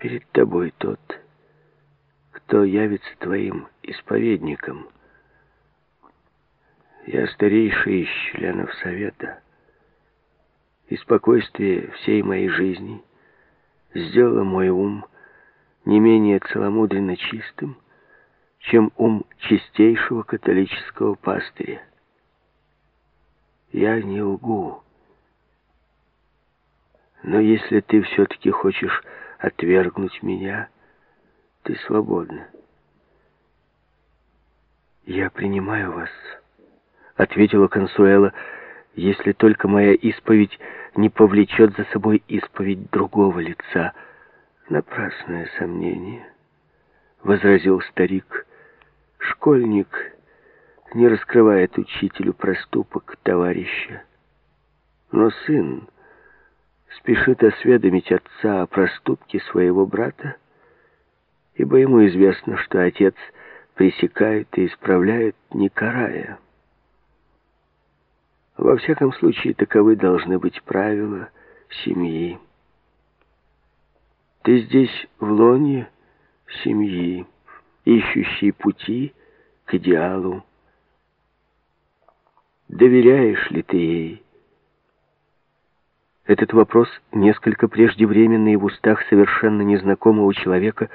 перед тобой тот, кто явится твоим исповедником. Я старейший из членов Совета, и спокойствие всей моей жизни сделало мой ум не менее целомудренно чистым, чем ум чистейшего католического пастыря. Я не лгу. Но если ты все-таки хочешь отвергнуть меня, ты свободна. «Я принимаю вас», — ответила Консуэла, «если только моя исповедь не повлечет за собой исповедь другого лица». «Напрасное сомнение», — возразил старик. «Школьник не раскрывает учителю проступок товарища. Но сын спешит осведомить отца о проступке своего брата, ибо ему известно, что отец пресекает и исправляет, не карая. Во всяком случае, таковы должны быть правила семьи. Ты здесь в лоне семьи, ищущей пути к идеалу. Доверяешь ли ты ей? Этот вопрос, несколько преждевременный в устах совершенно незнакомого человека,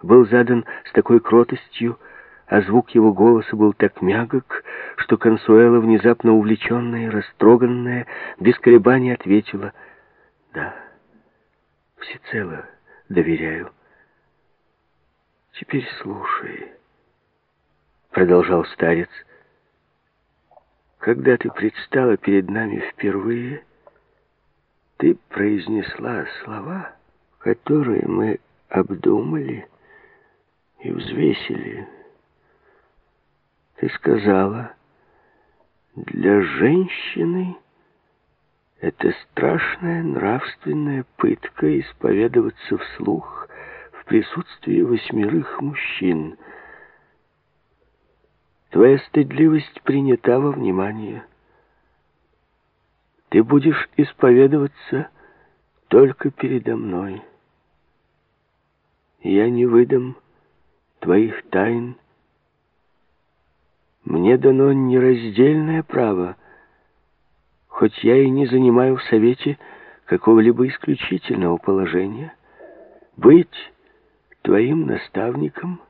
был задан с такой кротостью, а звук его голоса был так мягок, что Консуэла, внезапно увлеченная растроганная, без колебаний ответила «Да, всецело доверяю». «Теперь слушай», — продолжал старец, — «когда ты предстала перед нами впервые, ты произнесла слова, которые мы обдумали и взвесили. Ты сказала, для женщины это страшная нравственная пытка исповедоваться вслух в присутствии восьмерых мужчин. Твоя стыдливость принята во внимание. Ты будешь исповедоваться только передо мной. Я не выдам твоих тайн. Мне дано нераздельное право, хоть я и не занимаю в Совете какого-либо исключительного положения, быть твоим наставником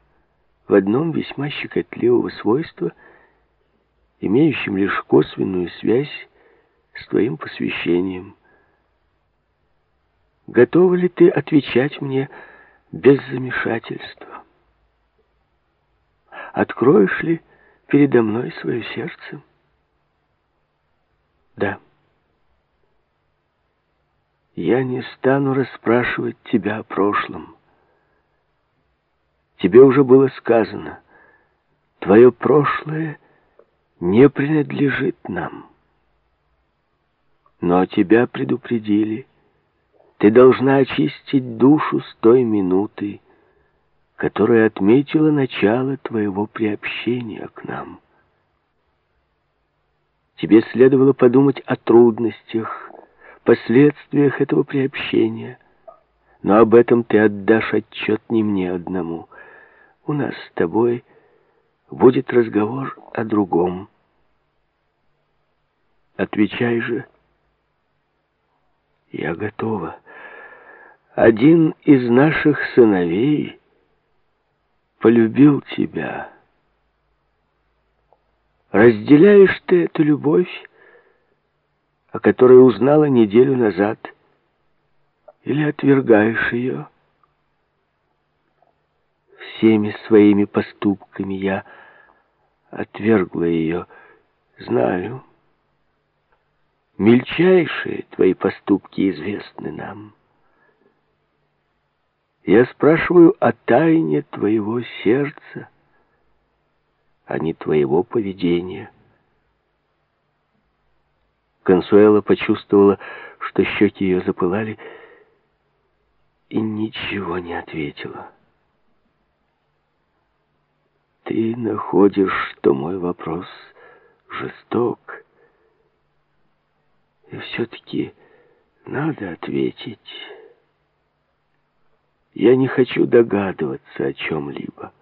в одном весьма щекотливого свойства, имеющем лишь косвенную связь с твоим посвящением. Готова ли ты отвечать мне без замешательства? Откроешь ли передо мной свое сердце? Да. Я не стану расспрашивать тебя о прошлом. Тебе уже было сказано, твое прошлое не принадлежит нам. Но тебя предупредили. Ты должна очистить душу с той минуты, которая отметила начало твоего приобщения к нам. Тебе следовало подумать о трудностях, последствиях этого приобщения, но об этом ты отдашь отчет не мне одному. У нас с тобой будет разговор о другом. Отвечай же, — я готова. Один из наших сыновей полюбил тебя. Разделяешь ты эту любовь, о которой узнала неделю назад, или отвергаешь ее? Всеми своими поступками я отвергла ее, знаю. Мельчайшие твои поступки известны нам. Я спрашиваю о тайне твоего сердца, а не твоего поведения. Консуэла почувствовала, что щеки ее запылали, и ничего не ответила. Ты находишь, что мой вопрос жесток, все-таки надо ответить. Я не хочу догадываться о чем-либо.